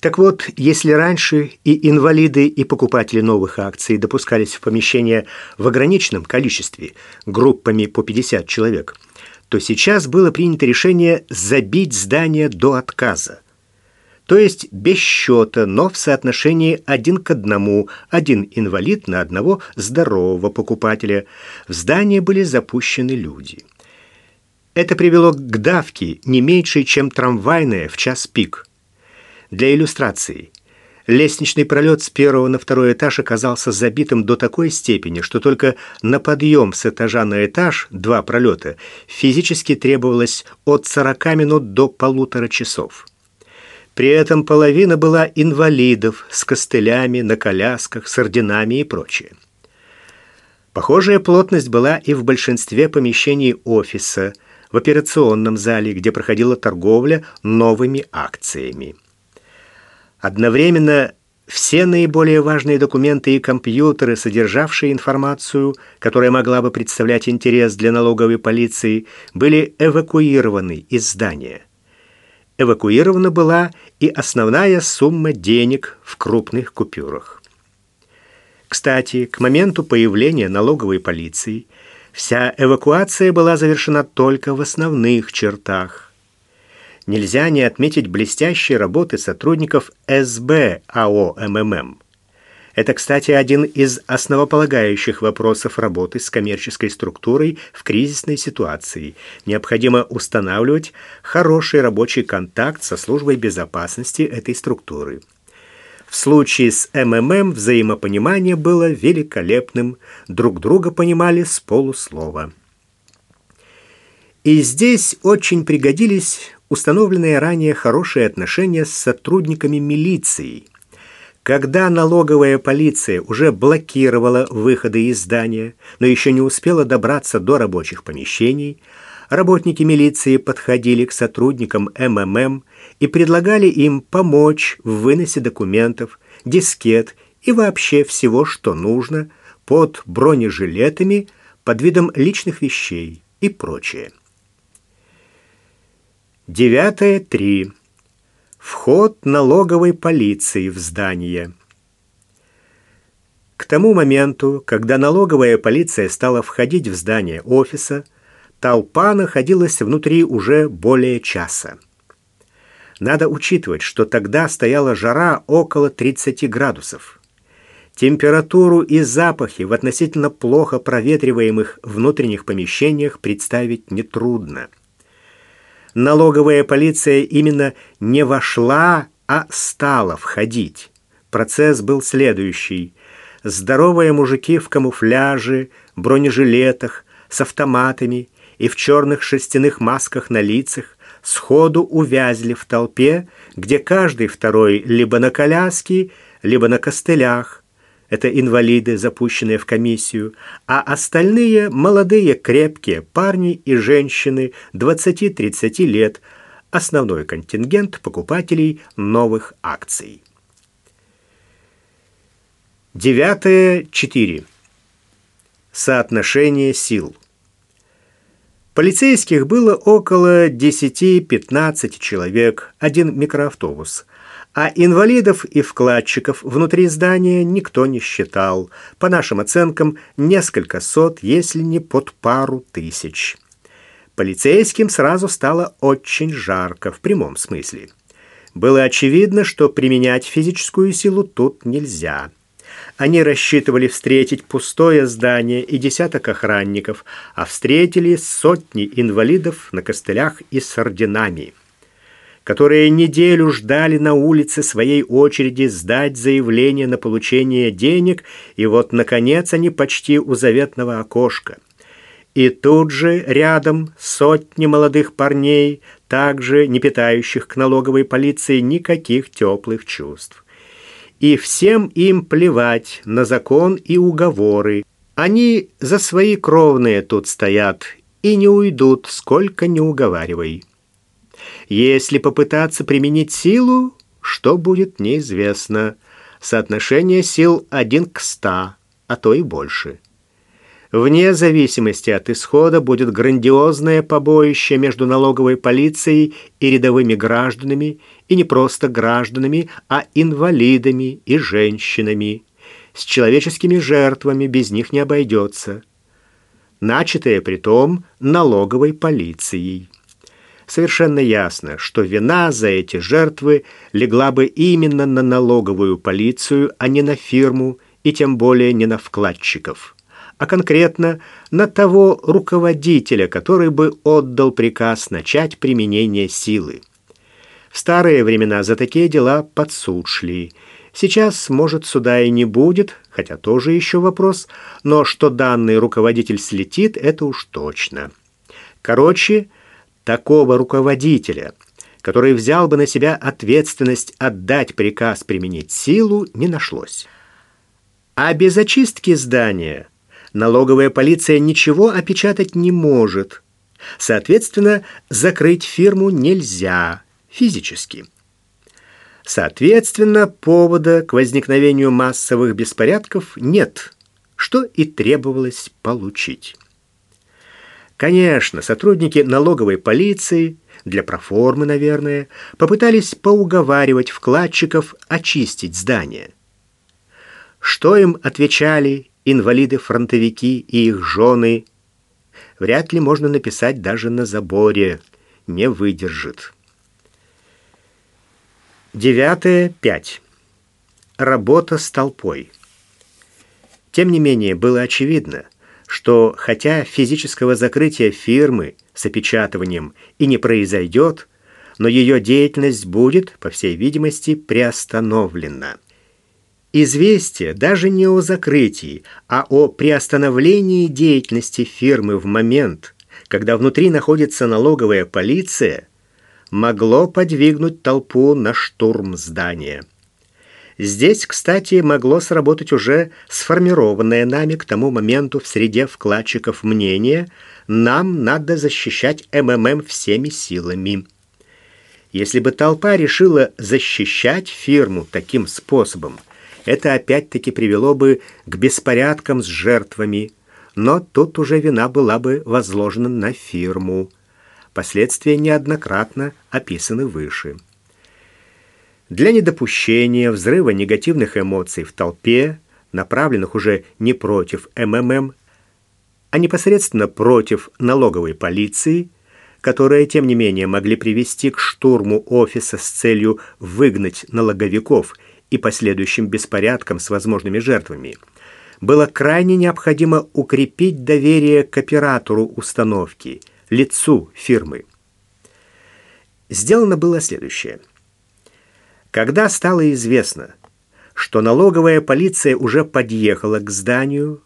Так вот, если раньше и инвалиды, и покупатели новых акций допускались в помещение в ограниченном количестве, группами по 50 человек, то сейчас было принято решение забить здание до отказа. То есть без счета, но в соотношении один к одному, один инвалид на одного здорового покупателя. В здание были запущены люди. Это привело к давке не меньшей, чем трамвайная в час пик. Для иллюстрации. Лестничный пролет с первого на второй этаж оказался забитым до такой степени, что только на подъем с этажа на этаж, два пролета, физически требовалось от 40 минут до полутора часов. При этом половина была инвалидов с костылями, на колясках, с орденами и прочее. Похожая плотность была и в большинстве помещений офиса, в операционном зале, где проходила торговля новыми акциями. Одновременно все наиболее важные документы и компьютеры, содержавшие информацию, которая могла бы представлять интерес для налоговой полиции, были эвакуированы из здания. Эвакуирована была и основная сумма денег в крупных купюрах. Кстати, к моменту появления налоговой полиции вся эвакуация была завершена только в основных чертах нельзя не отметить блестящей работы сотрудников СБ АО МММ. Это, кстати, один из основополагающих вопросов работы с коммерческой структурой в кризисной ситуации. Необходимо устанавливать хороший рабочий контакт со службой безопасности этой структуры. В случае с МММ взаимопонимание было великолепным, друг друга понимали с полуслова. И здесь очень пригодились установленные ранее хорошие отношения с сотрудниками милиции. Когда налоговая полиция уже блокировала выходы из здания, но еще не успела добраться до рабочих помещений, работники милиции подходили к сотрудникам МММ и предлагали им помочь в выносе документов, дискет и вообще всего, что нужно, под бронежилетами, под видом личных вещей и прочее. Девятое три. Вход налоговой полиции в здание. К тому моменту, когда налоговая полиция стала входить в здание офиса, толпа находилась внутри уже более часа. Надо учитывать, что тогда стояла жара около 30 градусов. Температуру и запахи в относительно плохо проветриваемых внутренних помещениях представить нетрудно налоговая полиция именно не вошла, а стала входить. Процесс был следующий. Здоровые мужики в камуфляже, бронежилетах, с автоматами и в черных шерстяных масках на лицах сходу увязли в толпе, где каждый второй либо на коляске, либо на костылях, это инвалиды, запущенные в комиссию, а остальные молодые, крепкие парни и женщины 20-30 лет, основной контингент покупателей новых акций. Девятое. Четыре. Соотношение сил. Полицейских было около 10-15 человек, один микроавтобус – а инвалидов и вкладчиков внутри здания никто не считал. По нашим оценкам, несколько сот, если не под пару тысяч. Полицейским сразу стало очень жарко, в прямом смысле. Было очевидно, что применять физическую силу тут нельзя. Они рассчитывали встретить пустое здание и десяток охранников, а встретили сотни инвалидов на костылях и с орденами которые неделю ждали на улице своей очереди сдать заявление на получение денег, и вот, наконец, они почти у заветного окошка. И тут же рядом сотни молодых парней, также не питающих к налоговой полиции никаких теплых чувств. И всем им плевать на закон и уговоры. Они за свои кровные тут стоят и не уйдут, сколько не уговаривай. Если попытаться применить силу, что будет неизвестно. Соотношение сил один к ста, а то и больше. Вне зависимости от исхода будет грандиозное побоище между налоговой полицией и рядовыми гражданами, и не просто гражданами, а инвалидами и женщинами. С человеческими жертвами без них не обойдется. Начатое притом налоговой полицией. Совершенно ясно, что вина за эти жертвы легла бы именно на налоговую полицию, а не на фирму и тем более не на вкладчиков а конкретно на того руководителя, который бы отдал приказ начать применение силы. В старые времена за такие дела подсуд шли. Сейчас, может, суда и не будет, хотя тоже еще вопрос, но что данный руководитель слетит, это уж точно. Короче, такого руководителя, который взял бы на себя ответственность отдать приказ применить силу, не нашлось. А без очистки здания – налоговая полиция ничего опечатать не может. Соответственно, закрыть фирму нельзя физически. Соответственно, повода к возникновению массовых беспорядков нет, что и требовалось получить. Конечно, сотрудники налоговой полиции, для проформы, наверное, попытались поуговаривать вкладчиков очистить здание. Что им отвечали инвалиды-фронтовики и их жены. Вряд ли можно написать даже на заборе. Не выдержит. Девятое. Пять. Работа с толпой. Тем не менее, было очевидно, что хотя физического закрытия фирмы с опечатыванием и не произойдет, но ее деятельность будет, по всей видимости, приостановлена. Известие даже не о закрытии, а о приостановлении деятельности фирмы в момент, когда внутри находится налоговая полиция, могло подвигнуть толпу на штурм здания. Здесь, кстати, могло сработать уже сформированное нами к тому моменту в среде вкладчиков мнение «нам надо защищать МММ всеми силами». Если бы толпа решила защищать фирму таким способом, это опять-таки привело бы к беспорядкам с жертвами, но тут уже вина была бы возложена на фирму. Последствия неоднократно описаны выше. Для недопущения взрыва негативных эмоций в толпе, направленных уже не против МММ, а непосредственно против налоговой полиции, которые, тем не менее, могли привести к штурму офиса с целью выгнать налоговиков – и последующим беспорядкам с возможными жертвами, было крайне необходимо укрепить доверие к оператору установки, лицу фирмы. Сделано было следующее. Когда стало известно, что налоговая полиция уже подъехала к зданию,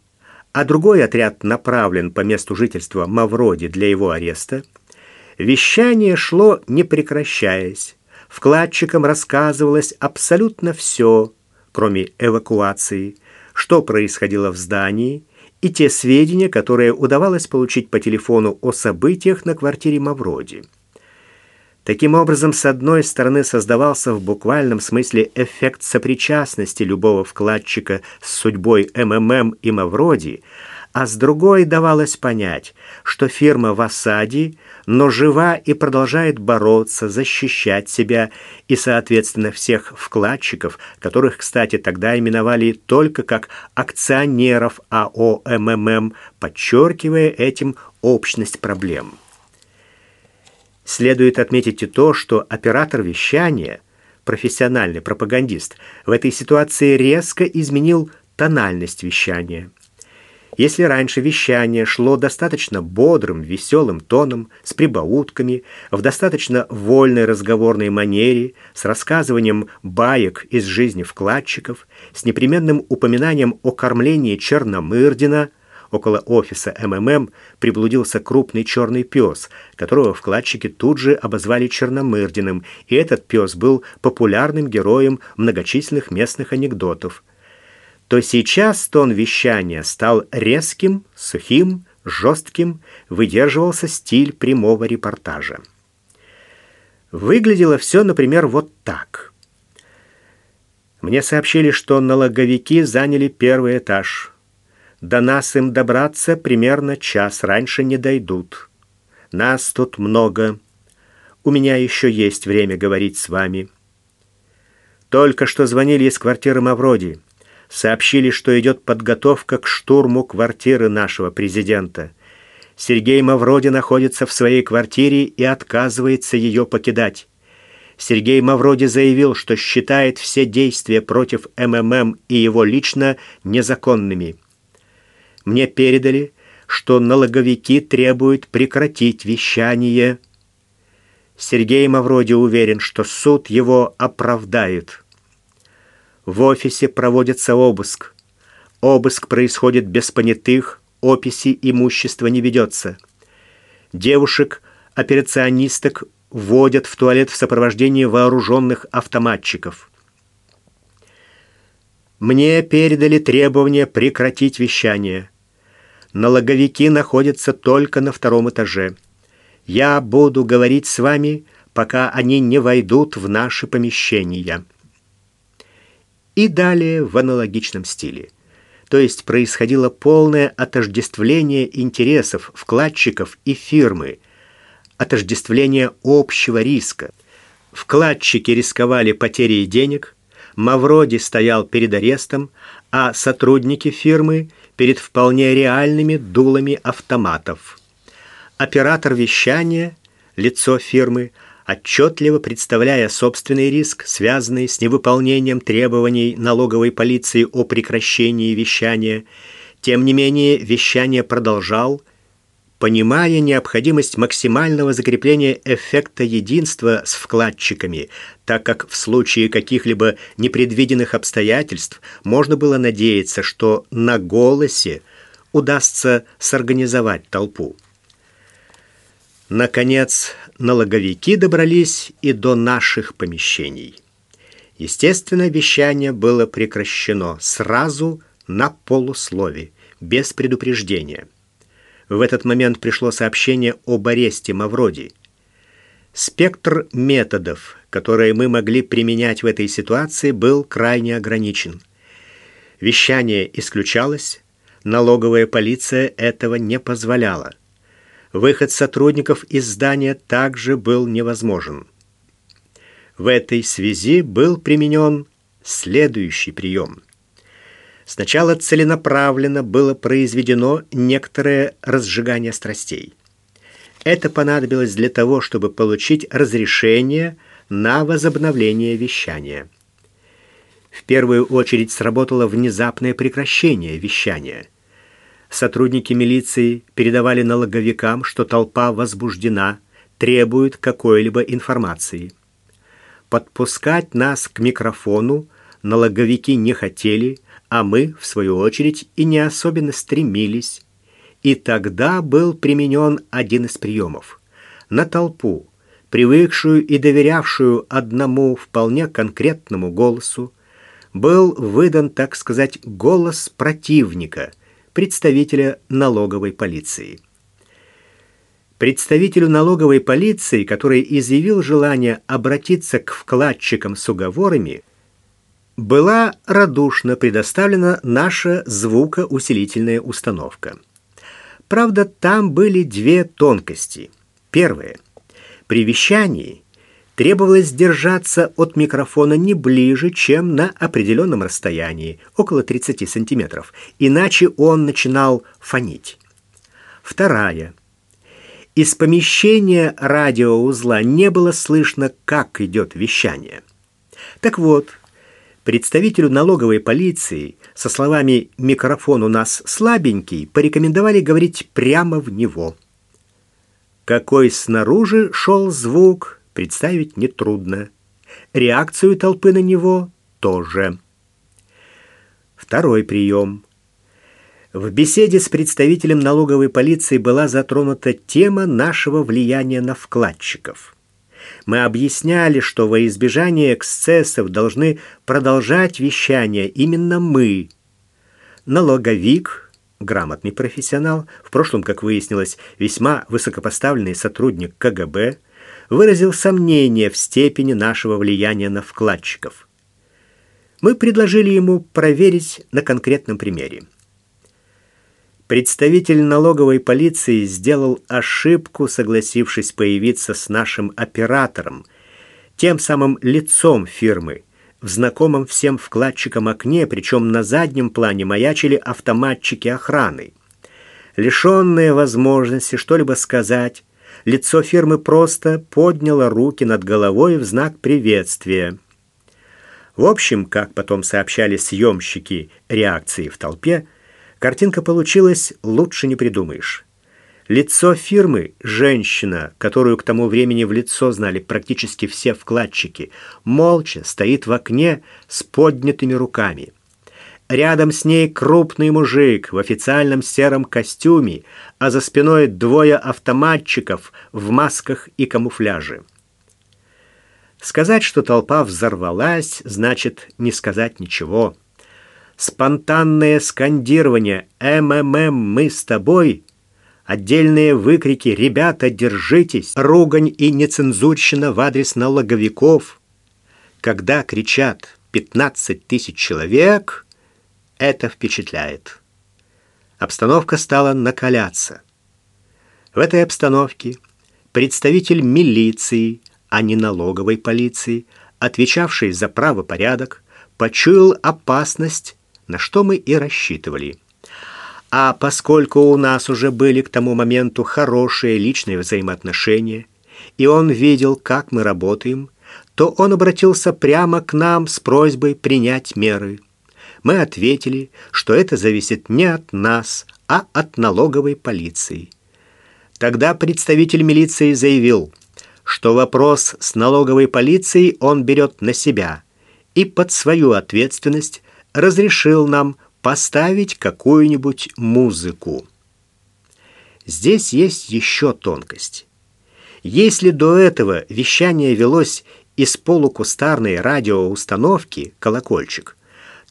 а другой отряд направлен по месту жительства Мавроди для его ареста, вещание шло не прекращаясь, Вкладчикам рассказывалось абсолютно все, кроме эвакуации, что происходило в здании, и те сведения, которые удавалось получить по телефону о событиях на квартире Мавроди. Таким образом, с одной стороны создавался в буквальном смысле эффект сопричастности любого вкладчика с судьбой МММ и Мавроди, а с другой давалось понять, что фирма в осаде, но жива и продолжает бороться, защищать себя и, соответственно, всех вкладчиков, которых, кстати, тогда именовали только как акционеров АО МММ, подчеркивая этим общность проблем. Следует отметить и то, что оператор вещания, профессиональный пропагандист, в этой ситуации резко изменил тональность вещания – если раньше вещание шло достаточно бодрым, веселым тоном, с прибаутками, в достаточно вольной разговорной манере, с рассказыванием баек из жизни вкладчиков, с непременным упоминанием о кормлении Черномырдина, около офиса МММ приблудился крупный черный пес, которого вкладчики тут же обозвали Черномырдиным, и этот пес был популярным героем многочисленных местных анекдотов – то сейчас тон вещания стал резким, сухим, жестким, выдерживался стиль прямого репортажа. Выглядело все, например, вот так. Мне сообщили, что налоговики заняли первый этаж. До нас им добраться примерно час, раньше не дойдут. Нас тут много. У меня еще есть время говорить с вами. Только что звонили из квартиры Мавроди. Сообщили, что идет подготовка к штурму квартиры нашего президента. Сергей Мавроди находится в своей квартире и отказывается ее покидать. Сергей Мавроди заявил, что считает все действия против МММ и его лично незаконными. Мне передали, что налоговики требуют прекратить вещание. Сергей Мавроди уверен, что суд его оправдает. В офисе проводится обыск. Обыск происходит без понятых, описи имущества не ведется. Девушек, операционисток вводят в туалет в сопровождении вооруженных автоматчиков. Мне передали требование прекратить вещание. Налоговики находятся только на втором этаже. Я буду говорить с вами, пока они не войдут в наши помещения. И далее в аналогичном стиле. То есть происходило полное отождествление интересов вкладчиков и фирмы, отождествление общего риска. Вкладчики рисковали потерей денег, Мавроди стоял перед арестом, а сотрудники фирмы перед вполне реальными дулами автоматов. Оператор вещания, лицо фирмы, отчетливо представляя собственный риск, связанный с невыполнением требований налоговой полиции о прекращении вещания, тем не менее вещание продолжал, понимая необходимость максимального закрепления эффекта единства с вкладчиками, так как в случае каких-либо непредвиденных обстоятельств можно было надеяться, что на голосе удастся сорганизовать толпу. Наконец, налоговики добрались и до наших помещений. Естественно, вещание было прекращено сразу на полуслове, без предупреждения. В этот момент пришло сообщение об аресте Мавроди. Спектр методов, которые мы могли применять в этой ситуации, был крайне ограничен. Вещание исключалось, налоговая полиция этого не позволяла. Выход сотрудников из здания также был невозможен. В этой связи был применен следующий прием – Сначала целенаправленно было произведено некоторое разжигание страстей. Это понадобилось для того, чтобы получить разрешение на возобновление вещания. В первую очередь сработало внезапное прекращение вещания. Сотрудники милиции передавали налоговикам, что толпа возбуждена, требует какой-либо информации. Подпускать нас к микрофону налоговики не хотели, а мы, в свою очередь, и не особенно стремились. И тогда был применен один из приемов. На толпу, привыкшую и доверявшую одному вполне конкретному голосу, был выдан, так сказать, голос противника, представителя налоговой полиции. Представителю налоговой полиции, который изъявил желание обратиться к вкладчикам с уговорами, была радушно предоставлена наша звукоусилительная установка. Правда, там были две тонкости. Первое. При вещании требовалось держаться от микрофона не ближе, чем на определенном расстоянии, около 30 сантиметров, иначе он начинал фонить. Вторая. Из помещения радиоузла не было слышно, как идет вещание. Так вот, Представителю налоговой полиции со словами «микрофон у нас слабенький» порекомендовали говорить прямо в него. Какой снаружи шел звук, представить нетрудно. Реакцию толпы на него тоже. Второй прием. В беседе с представителем налоговой полиции была затронута тема нашего влияния на вкладчиков. Мы объясняли, что во избежание эксцессов должны продолжать вещание именно мы. Налоговик, грамотный профессионал, в прошлом, как выяснилось, весьма высокопоставленный сотрудник КГБ, выразил сомнение в степени нашего влияния на вкладчиков. Мы предложили ему проверить на конкретном примере. Представитель налоговой полиции сделал ошибку, согласившись появиться с нашим оператором, тем самым лицом фирмы, в знакомом всем вкладчикам окне, причем на заднем плане маячили автоматчики охраны. Лишенные возможности что-либо сказать, лицо фирмы просто подняло руки над головой в знак приветствия. В общем, как потом сообщали съемщики реакции в толпе, картинка получилась лучше не придумаешь. Лицо фирмы – женщина, которую к тому времени в лицо знали практически все вкладчики, молча стоит в окне с поднятыми руками. Рядом с ней крупный мужик в официальном сером костюме, а за спиной двое автоматчиков в масках и камуфляже. Сказать, что толпа взорвалась, значит не сказать ничего. Спонтанное скандирование «МММ, мы с тобой» Отдельные выкрики «Ребята, держитесь!», ругань и нецензурщина в адрес налоговиков. Когда кричат «15 тысяч человек», это впечатляет. Обстановка стала накаляться. В этой обстановке представитель милиции, а не налоговой полиции, отвечавший за правопорядок, почуял опасность, на что мы и рассчитывали – а поскольку у нас уже были к тому моменту хорошие личные взаимоотношения, и он видел, как мы работаем, то он обратился прямо к нам с просьбой принять меры. Мы ответили, что это зависит не от нас, а от налоговой полиции. Тогда представитель милиции заявил, что вопрос с налоговой полицией он берет на себя и под свою ответственность разрешил нам поставить какую-нибудь музыку. Здесь есть еще тонкость. Если до этого вещание велось из полукустарной радиоустановки «Колокольчик»,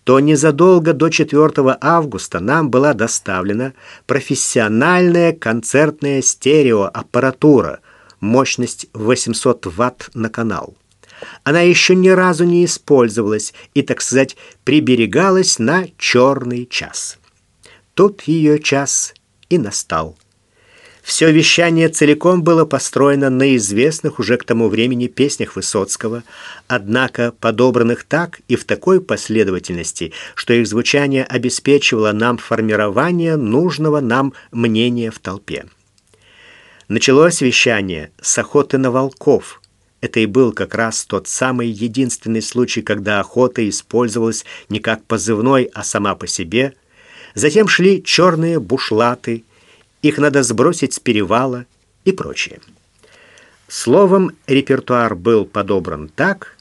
то незадолго до 4 августа нам была доставлена профессиональная концертная стереоаппаратура, мощность 800 Вт на канал. Она еще ни разу не использовалась и, так сказать, приберегалась на черный час. Тут ее час и настал. Все вещание целиком было построено на известных уже к тому времени песнях Высоцкого, однако подобранных так и в такой последовательности, что их звучание обеспечивало нам формирование нужного нам мнения в толпе. Началось вещание с охоты на волков – это и был как раз тот самый единственный случай, когда охота использовалась не как позывной, а сама по себе. Затем шли черные бушлаты, их надо сбросить с перевала и прочее. Словом, репертуар был подобран так,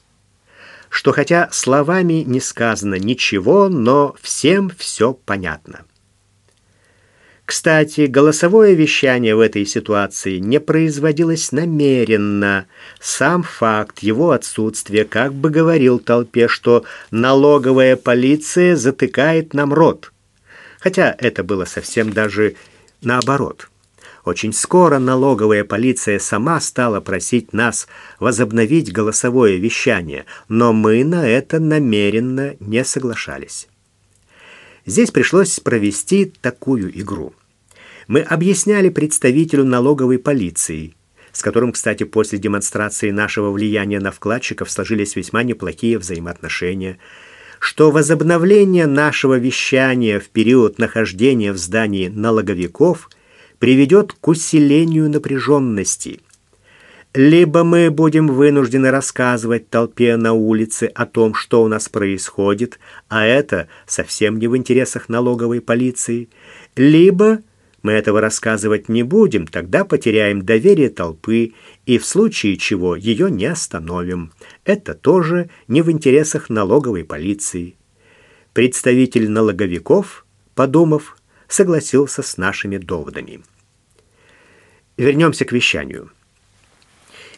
что хотя словами не сказано ничего, но всем все понятно. Кстати, голосовое вещание в этой ситуации не производилось намеренно. Сам факт его отсутствия как бы говорил толпе, что налоговая полиция затыкает нам рот. Хотя это было совсем даже наоборот. Очень скоро налоговая полиция сама стала просить нас возобновить голосовое вещание, но мы на это намеренно не соглашались. Здесь пришлось провести такую игру. Мы объясняли представителю налоговой полиции, с которым, кстати, после демонстрации нашего влияния на вкладчиков сложились весьма неплохие взаимоотношения, что возобновление нашего вещания в период нахождения в здании налоговиков приведет к усилению напряженности. Либо мы будем вынуждены рассказывать толпе на улице о том, что у нас происходит, а это совсем не в интересах налоговой полиции, либо мы этого рассказывать не будем, тогда потеряем доверие толпы и в случае чего ее не остановим. Это тоже не в интересах налоговой полиции. Представитель налоговиков, подумав, согласился с нашими доводами. Вернемся к вещанию.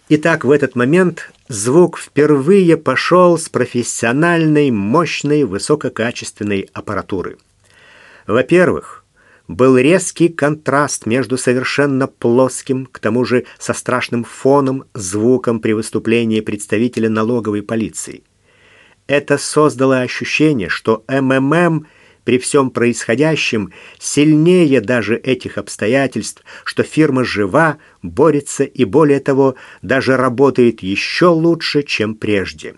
Итак, в этот момент звук впервые пошел с профессиональной, мощной, высококачественной аппаратуры. Во-первых, был резкий контраст между совершенно плоским, к тому же со страшным фоном, звуком при выступлении представителя налоговой полиции. Это создало ощущение, что МММ при всем происходящем сильнее даже этих обстоятельств, что фирма жива, борется и, более того, даже работает еще лучше, чем прежде.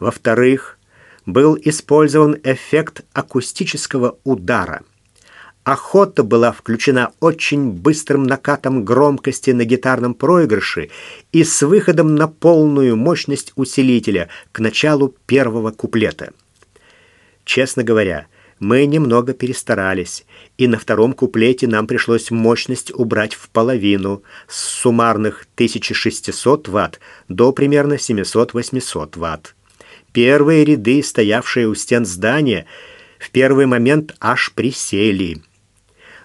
Во-вторых, был использован эффект акустического удара. Охота была включена очень быстрым накатом громкости на гитарном проигрыше и с выходом на полную мощность усилителя к началу первого куплета. Честно говоря, мы немного перестарались, и на втором куплете нам пришлось мощность убрать в половину с суммарных 1600 Вт до примерно 700-800 Вт. Первые ряды, стоявшие у стен здания, в первый момент аж присели.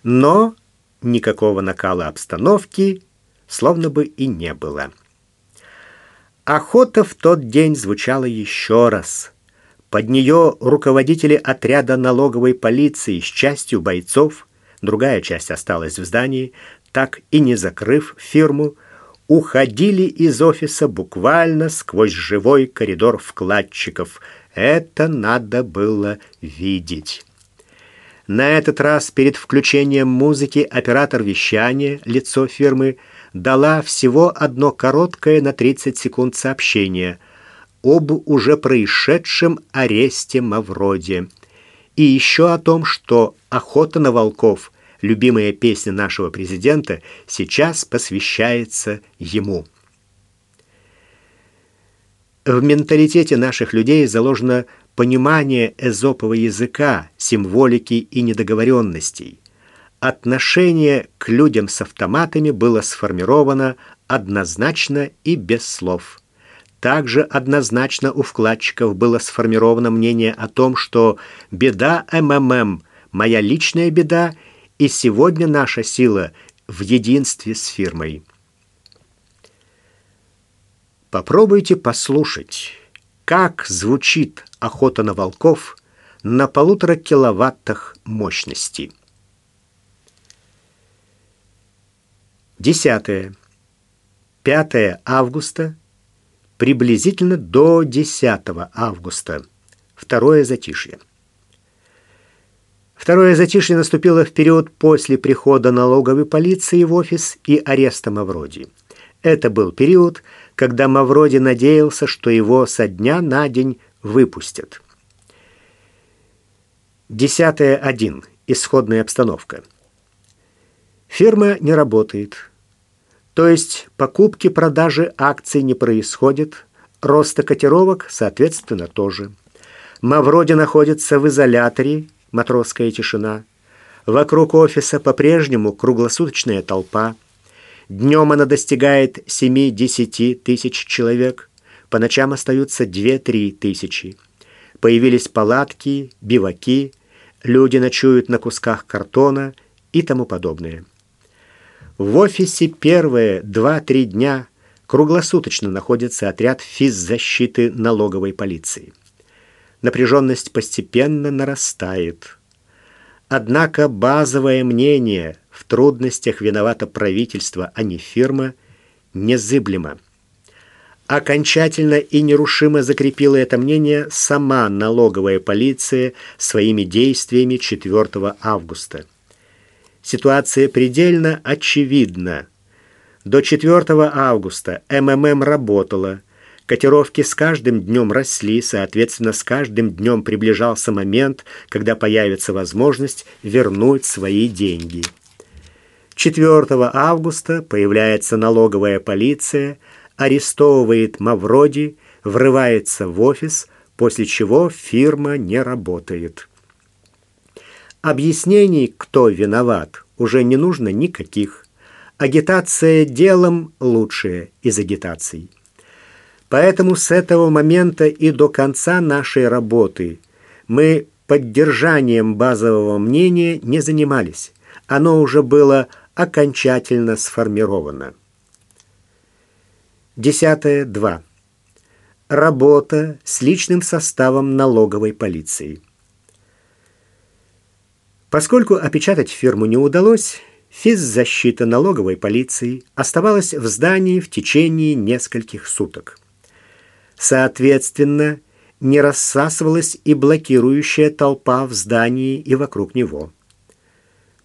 Но никакого накала обстановки словно бы и не было. Охота в тот день звучала еще раз. Под нее руководители отряда налоговой полиции с частью бойцов, другая часть осталась в здании, так и не закрыв фирму, уходили из офиса буквально сквозь живой коридор вкладчиков. Это надо было видеть. На этот раз перед включением музыки оператор вещания, лицо фирмы, дала всего одно короткое на 30 секунд сообщение об уже происшедшем аресте Мавроди. И еще о том, что охота на волков – любимая песня нашего президента, сейчас посвящается ему. В менталитете наших людей заложено понимание эзопового языка, символики и недоговоренностей. Отношение к людям с автоматами было сформировано однозначно и без слов. Также однозначно у вкладчиков было сформировано мнение о том, что беда МММ – моя личная беда – и сегодня наша сила в единстве с фирмой. Попробуйте послушать, как звучит охота на волков на полутора киловаттах мощности. Десятое. 5 августа, приблизительно до 10 августа. Второе затишье. Второе затишье наступило в период после прихода налоговой полиции в офис и ареста Мавроди. Это был период, когда Мавроди надеялся, что его со дня на день выпустят. Десятое один. Исходная обстановка. Фирма не работает. То есть покупки-продажи акций не происходит, роста котировок, соответственно, тоже. Мавроди находится в изоляторе матросская тишина. Вокруг офиса по-прежнему круглосуточная толпа. Днем она достигает 7-10 тысяч человек, по ночам остаются 2-3 тысячи. Появились палатки, биваки, люди ночуют на кусках картона и тому подобное. В офисе первые 2-3 дня круглосуточно находится отряд физзащиты налоговой полиции напряженность постепенно нарастает. Однако базовое мнение в трудностях виновато правительство, а не фирма, незыблемо. Окончательно и нерушимо закрепила это мнение сама налоговая полиция своими действиями 4 августа. Ситуация предельно очевидна. До 4 августа МММ работала, Котировки с каждым днем росли, соответственно, с каждым днем приближался момент, когда появится возможность вернуть свои деньги. 4 августа появляется налоговая полиция, арестовывает Мавроди, врывается в офис, после чего фирма не работает. Объяснений, кто виноват, уже не нужно никаких. Агитация делом лучшая из агитаций. Поэтому с этого момента и до конца нашей работы мы поддержанием базового мнения не занимались. Оно уже было окончательно сформировано. Десятое. Два. Работа с личным составом налоговой полиции. Поскольку опечатать фирму не удалось, физзащита налоговой полиции оставалась в здании в течение нескольких суток. Соответственно, не рассасывалась и блокирующая толпа в здании и вокруг него.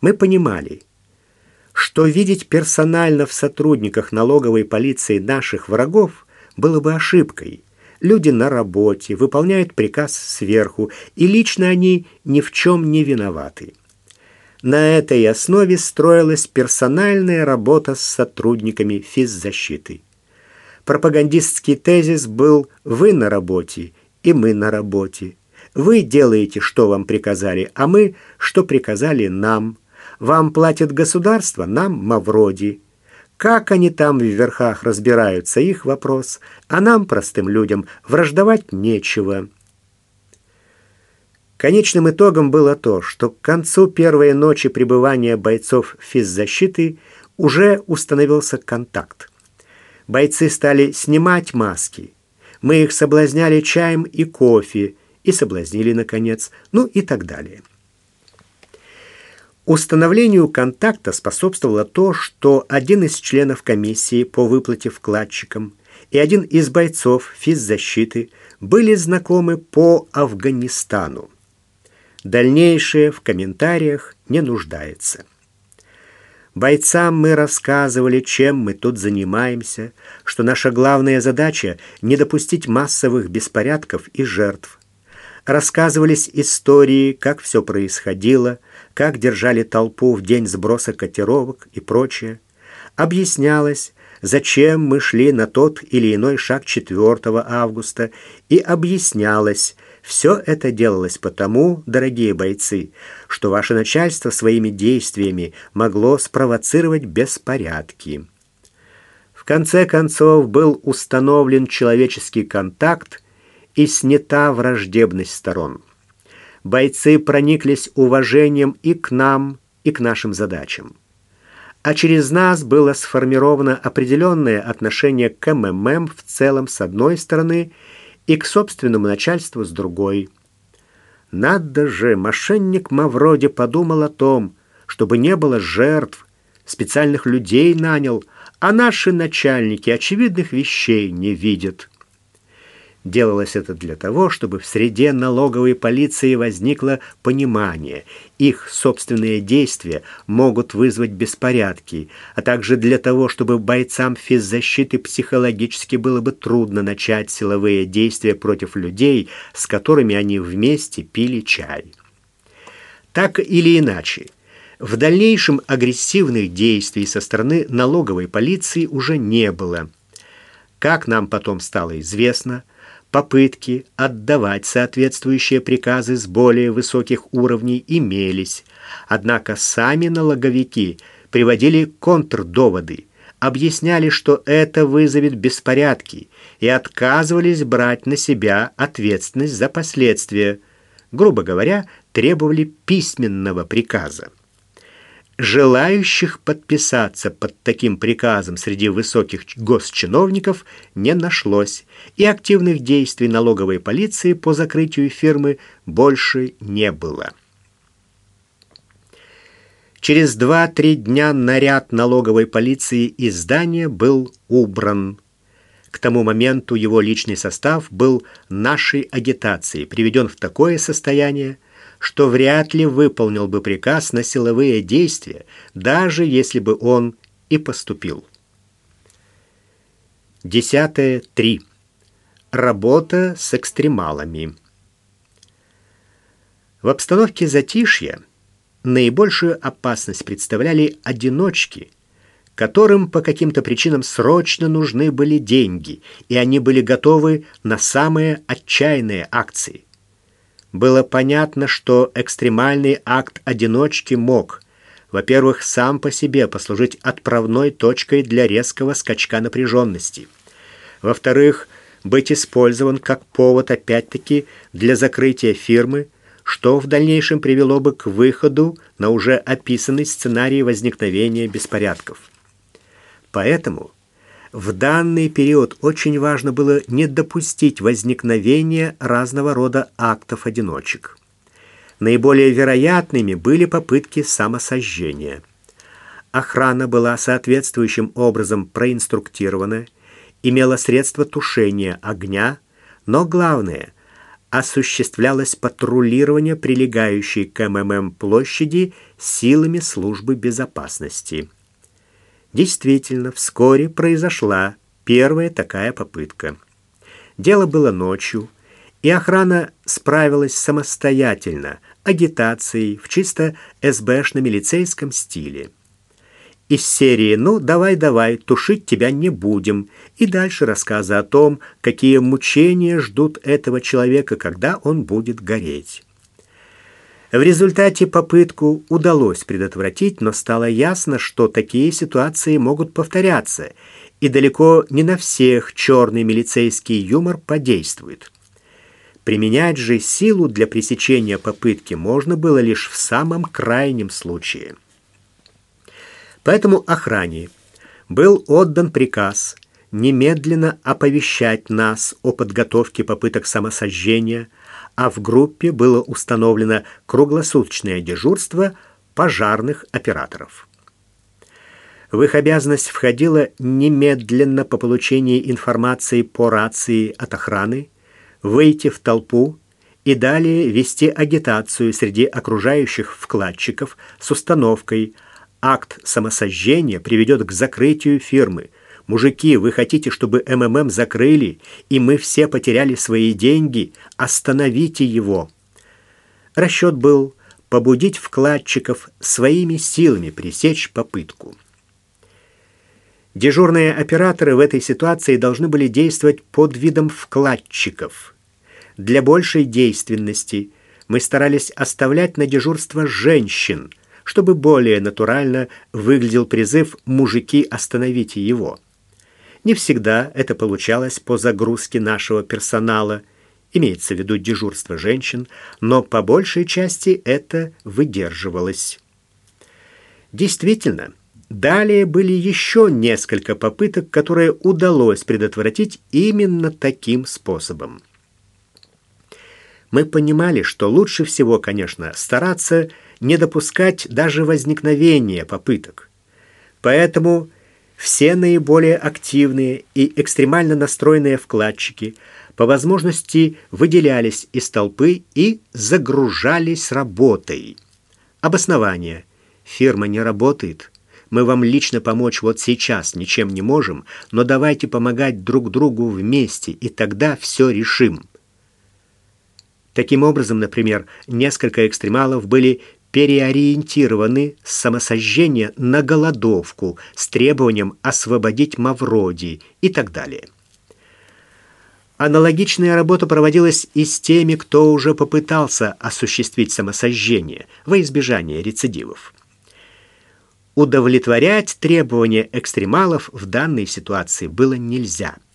Мы понимали, что видеть персонально в сотрудниках налоговой полиции наших врагов было бы ошибкой. Люди на работе, выполняют приказ сверху, и лично они ни в чем не виноваты. На этой основе строилась персональная работа с сотрудниками физзащиты. Пропагандистский тезис был «вы на работе, и мы на работе». Вы делаете, что вам приказали, а мы, что приказали нам. Вам платит государство, нам Мавроди. Как они там в верхах разбираются, их вопрос, а нам, простым людям, враждовать нечего. Конечным итогом было то, что к концу первой ночи пребывания бойцов физзащиты уже установился контакт. Бойцы стали снимать маски. Мы их соблазняли чаем и кофе, и соблазнили, наконец, ну и так далее. Установлению контакта способствовало то, что один из членов комиссии по выплате вкладчикам и один из бойцов физзащиты были знакомы по Афганистану. Дальнейшее в комментариях не нуждается. Бойцам мы рассказывали, чем мы тут занимаемся, что наша главная задача – не допустить массовых беспорядков и жертв. Рассказывались истории, как все происходило – как держали толпу в день сброса котировок и прочее. Объяснялось, зачем мы шли на тот или иной шаг 4 августа, и объяснялось, все это делалось потому, дорогие бойцы, что ваше начальство своими действиями могло спровоцировать беспорядки. В конце концов был установлен человеческий контакт и снята враждебность сторон бойцы прониклись уважением и к нам, и к нашим задачам. А через нас было сформировано определенное отношение к МММ в целом с одной стороны и к собственному начальству с другой. Надо же, мошенник Мавроди подумал о том, чтобы не было жертв, специальных людей нанял, а наши начальники очевидных вещей не видят. Делалось это для того, чтобы в среде налоговой полиции возникло понимание, их собственные действия могут вызвать беспорядки, а также для того, чтобы бойцам физзащиты психологически было бы трудно начать силовые действия против людей, с которыми они вместе пили чай. Так или иначе, в дальнейшем агрессивных действий со стороны налоговой полиции уже не было. Как нам потом стало известно, Попытки отдавать соответствующие приказы с более высоких уровней имелись, однако сами налоговики приводили контрдоводы, объясняли, что это вызовет беспорядки, и отказывались брать на себя ответственность за последствия, грубо говоря, требовали письменного приказа. Желающих подписаться под таким приказом среди высоких госчиновников не нашлось, и активных действий налоговой полиции по закрытию фирмы больше не было. Через два-три дня наряд налоговой полиции из здания был убран. К тому моменту его личный состав был нашей агитацией приведен в такое состояние, что вряд ли выполнил бы приказ на силовые действия, даже если бы он и поступил. Десятое. Три. Работа с экстремалами. В обстановке затишья наибольшую опасность представляли одиночки, которым по каким-то причинам срочно нужны были деньги, и они были готовы на самые отчаянные акции – было понятно, что экстремальный акт одиночки мог, во-первых, сам по себе послужить отправной точкой для резкого скачка напряженности. Во-вторых, быть использован как повод опять-таки для закрытия фирмы, что в дальнейшем привело бы к выходу на уже описанный сценарий возникновения беспорядков. Поэтому в данный период очень важно было не допустить возникновения разного рода актов одиночек. Наиболее вероятными были попытки самосожжения. Охрана была соответствующим образом проинструктирована, имела средства тушения огня, но главное, осуществлялось патрулирование прилегающей к МММ площади силами службы безопасности. Действительно, вскоре произошла первая такая попытка. Дело было ночью, и охрана справилась самостоятельно, агитацией в чисто СБшно-милицейском стиле. Из серии «Ну, давай-давай, тушить тебя не будем» и дальше рассказы о том, какие мучения ждут этого человека, когда он будет гореть. В результате попытку удалось предотвратить, но стало ясно, что такие ситуации могут повторяться, и далеко не на всех черный милицейский юмор подействует. Применять же силу для пресечения попытки можно было лишь в самом крайнем случае. Поэтому охране был отдан приказ немедленно оповещать нас о подготовке попыток самосожжения, а в группе было установлено круглосуточное дежурство пожарных операторов. В их обязанность входило немедленно по получении информации по рации от охраны выйти в толпу и далее вести агитацию среди окружающих вкладчиков с установкой «Акт самосожжения приведет к закрытию фирмы», «Мужики, вы хотите, чтобы МММ закрыли, и мы все потеряли свои деньги? Остановите его!» Расчет был побудить вкладчиков своими силами пресечь попытку. Дежурные операторы в этой ситуации должны были действовать под видом вкладчиков. Для большей действенности мы старались оставлять на дежурство женщин, чтобы более натурально выглядел призыв «мужики, остановите его». Не всегда это получалось по загрузке нашего персонала, имеется в виду дежурство женщин, но по большей части это выдерживалось. Действительно, далее были еще несколько попыток, которые удалось предотвратить именно таким способом. Мы понимали, что лучше всего, конечно, стараться не допускать даже возникновения попыток. Поэтому все наиболее активные и экстремально настроенные вкладчики по возможности выделялись из толпы и загружались работой. Обоснование. Фирма не работает. Мы вам лично помочь вот сейчас ничем не можем, но давайте помогать друг другу вместе, и тогда все решим. Таким образом, например, несколько экстремалов были переориентированы с самосожжения на голодовку с требованием освободить Мавроди и так далее. Аналогичная работа проводилась и с теми, кто уже попытался осуществить самосожжение во избежание рецидивов. Удовлетворять требования экстремалов в данной ситуации было нельзя –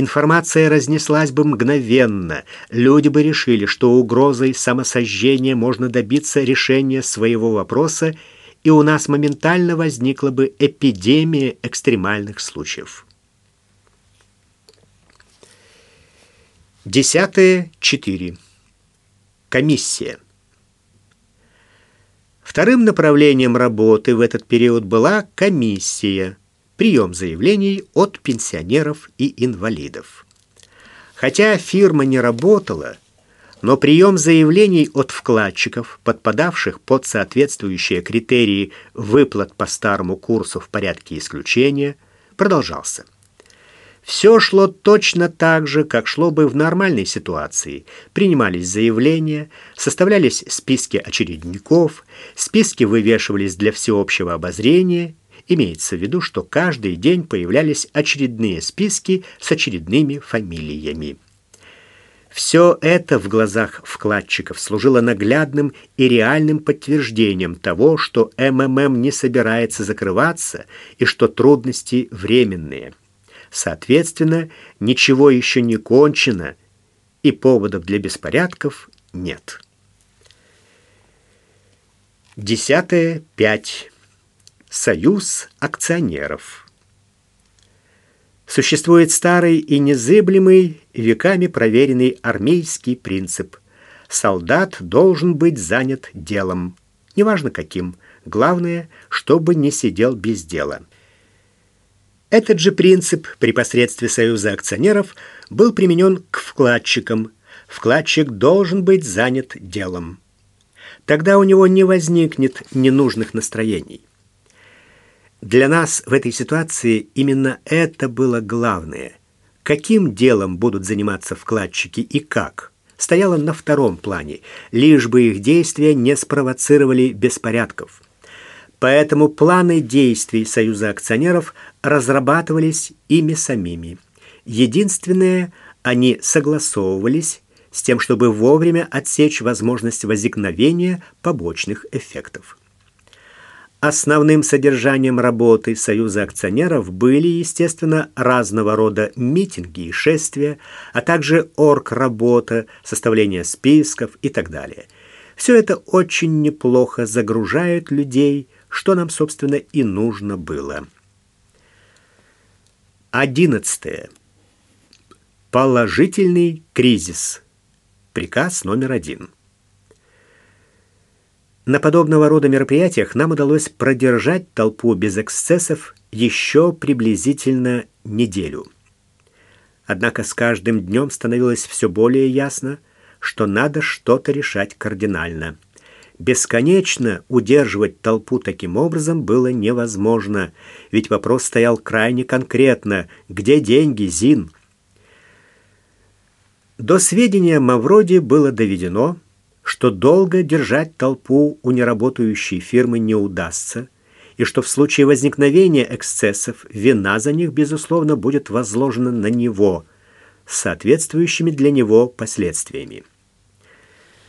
информация разнеслась бы мгновенно. Люди бы решили, что угрозой самосожжения можно добиться решения своего вопроса, и у нас моментально возникла бы эпидемия экстремальных случаев. Десятое. Четыре. Комиссия. Вторым направлением работы в этот период была комиссия – прием заявлений от пенсионеров и инвалидов. Хотя фирма не работала, но прием заявлений от вкладчиков, подпадавших под соответствующие критерии выплат по старому курсу в порядке исключения, продолжался. Все шло точно так же, как шло бы в нормальной ситуации. Принимались заявления, составлялись списки очередников, списки вывешивались для всеобщего обозрения Имеется в виду, что каждый день появлялись очередные списки с очередными фамилиями. Все это в глазах вкладчиков служило наглядным и реальным подтверждением того, что МММ не собирается закрываться и что трудности временные. Соответственно, ничего еще не кончено, и поводов для беспорядков нет. Десятое. Пять. Союз акционеров. Существует старый и незыблемый, веками проверенный армейский принцип. Солдат должен быть занят делом, неважно каким, главное, чтобы не сидел без дела. Этот же принцип при посредстве Союза акционеров был применен к вкладчикам, вкладчик должен быть занят делом. Тогда у него не возникнет ненужных настроений. Для нас в этой ситуации именно это было главное. Каким делом будут заниматься вкладчики и как, стояло на втором плане, лишь бы их действия не спровоцировали беспорядков. Поэтому планы действий Союза акционеров разрабатывались ими самими. Единственное, они согласовывались с тем, чтобы вовремя отсечь возможность возникновения побочных эффектов. Основным содержанием работы Союза акционеров были, естественно, разного рода митинги и шествия, а также орг-работа, составление списков и так далее. Все это очень неплохо загружает людей, что нам, собственно, и нужно было. Одиннадцатое. Положительный кризис. Приказ номер один. На подобного рода мероприятиях нам удалось продержать толпу без эксцессов еще приблизительно неделю. Однако с каждым днем становилось все более ясно, что надо что-то решать кардинально. Бесконечно удерживать толпу таким образом было невозможно, ведь вопрос стоял крайне конкретно «Где деньги, Зин?» До сведения Мавроди было доведено, что долго держать толпу у неработающей фирмы не удастся, и что в случае возникновения эксцессов вина за них, безусловно, будет возложена на него с соответствующими для него последствиями.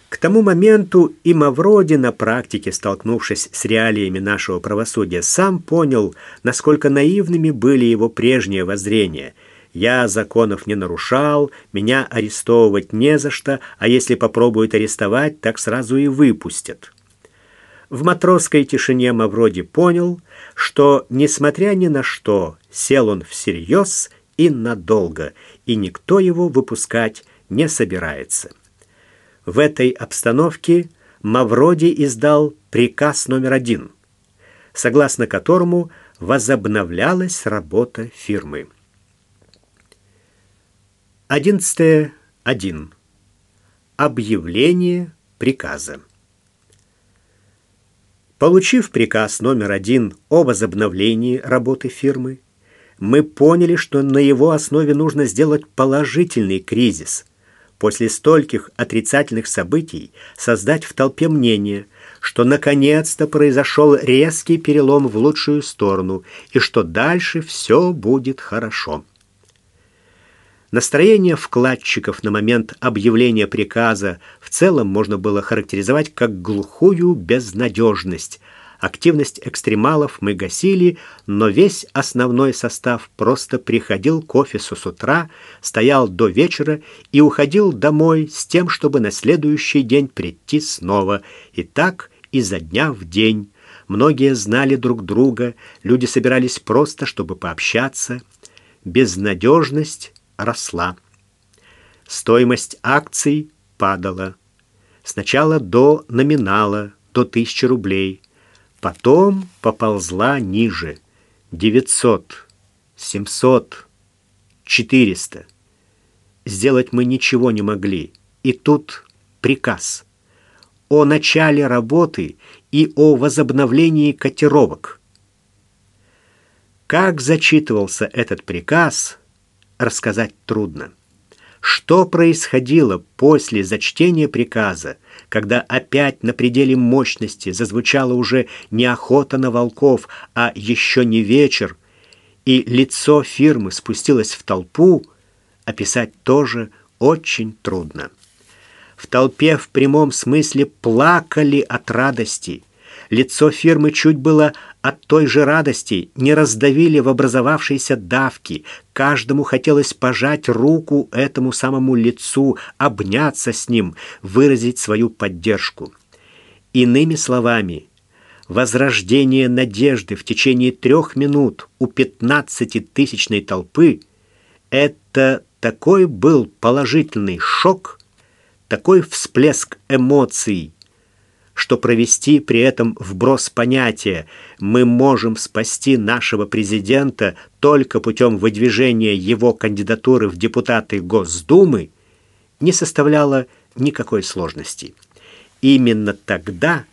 К тому моменту и Мавроди на практике, столкнувшись с реалиями нашего правосудия, сам понял, насколько наивными были его прежние воззрения – я законов не нарушал, меня арестовывать не за что, а если попробуют арестовать, так сразу и выпустят. В матросской тишине Мавроди понял, что, несмотря ни на что, сел он всерьез и надолго, и никто его выпускать не собирается. В этой обстановке Мавроди издал приказ номер один, согласно которому возобновлялась работа фирмы. 11.1. Объявление приказа. Получив приказ номер один о возобновлении работы фирмы, мы поняли, что на его основе нужно сделать положительный кризис. После стольких отрицательных событий создать в толпе мнение, что наконец-то произошел резкий перелом в лучшую сторону и что дальше все будет хорошо. Настроение вкладчиков на момент объявления приказа в целом можно было характеризовать как глухую безнадежность. Активность экстремалов мы гасили, но весь основной состав просто приходил к офису с утра, стоял до вечера и уходил домой с тем, чтобы на следующий день прийти снова. И так изо дня в день. Многие знали друг друга, люди собирались просто, чтобы пообщаться. Безнадежность росла. Стоимость акций падала. Сначала до номинала, до 1000 рублей. Потом поползла ниже. 900, 700, 400. Сделать мы ничего не могли. И тут приказ о начале работы и о возобновлении котировок. Как зачитывался этот приказ, рассказать трудно. Что происходило после зачтения приказа, когда опять на пределе мощности зазвучала уже не охота на волков, а еще не вечер, и лицо фирмы спустилось в толпу, описать тоже очень трудно. В толпе в прямом смысле плакали от радости. Лицо фирмы чуть было от той же радости не раздавили в образовавшейся давке. Каждому хотелось пожать руку этому самому лицу, обняться с ним, выразить свою поддержку. Иными словами, возрождение надежды в течение трех минут у пятнадцатитысячной толпы – это такой был положительный шок, такой всплеск эмоций – что провести при этом вброс понятия «мы можем спасти нашего президента только путем выдвижения его кандидатуры в депутаты Госдумы» не составляло никакой сложности. Именно тогда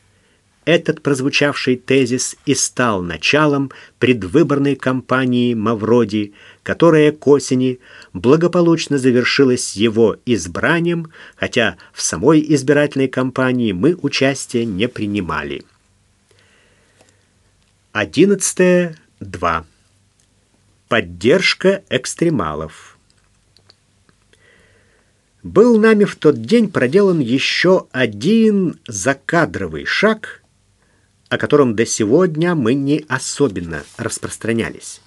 этот прозвучавший тезис и стал началом предвыборной кампании Мавроди, которая к осени благополучно завершилась его избранием, хотя в самой избирательной кампании мы участия не принимали. 11.2. Поддержка экстремалов. Был нами в тот день проделан еще один закадровый шаг, о котором до сегодня мы не особенно распространялись.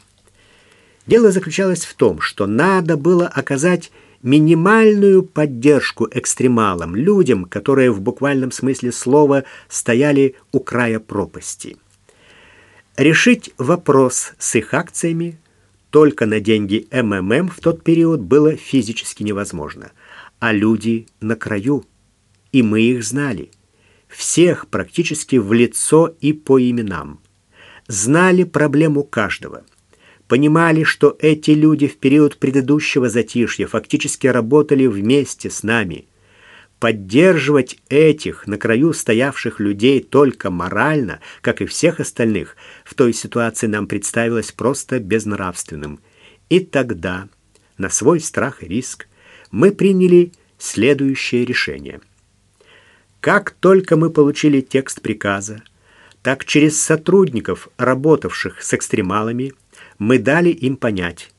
Дело заключалось в том, что надо было оказать минимальную поддержку экстремалам, людям, которые в буквальном смысле слова стояли у края пропасти. Решить вопрос с их акциями только на деньги МММ в тот период было физически невозможно. А люди на краю, и мы их знали. Всех практически в лицо и по именам. Знали проблему каждого. Понимали, что эти люди в период предыдущего затишья фактически работали вместе с нами – Поддерживать этих на краю стоявших людей только морально, как и всех остальных, в той ситуации нам представилось просто безнравственным. И тогда, на свой страх и риск, мы приняли следующее решение. Как только мы получили текст приказа, так через сотрудников, работавших с экстремалами, мы дали им понять,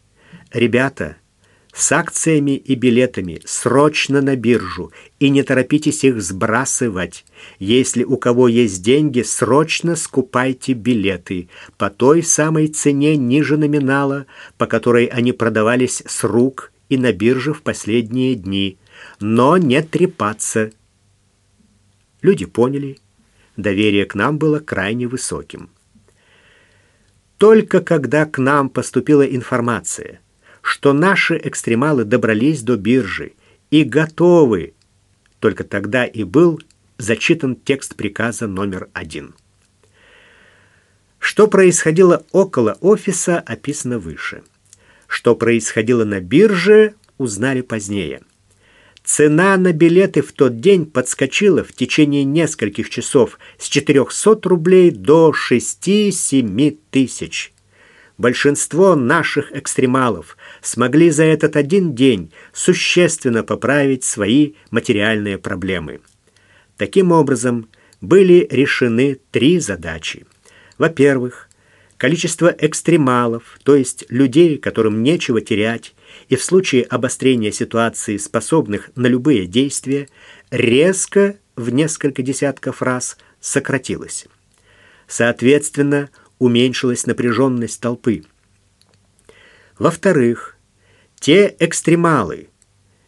ребята – с акциями и билетами срочно на биржу и не торопитесь их сбрасывать. Если у кого есть деньги, срочно скупайте билеты по той самой цене ниже номинала, по которой они продавались с рук и на бирже в последние дни. Но не трепаться. Люди поняли, доверие к нам было крайне высоким. Только когда к нам поступила информация – что наши экстремалы добрались до биржи и готовы. Только тогда и был зачитан текст приказа номер один. Что происходило около офиса, описано выше. Что происходило на бирже, узнали позднее. Цена на билеты в тот день подскочила в течение нескольких часов с 400 рублей до 6-7 тысяч большинство наших экстремалов смогли за этот один день существенно поправить свои материальные проблемы. Таким образом, были решены три задачи. Во-первых, количество экстремалов, то есть людей, которым нечего терять, и в случае обострения ситуации способных на любые действия, резко в несколько десятков раз сократилось. Соответственно, уменьшилась напряженность толпы. Во-вторых, те экстремалы,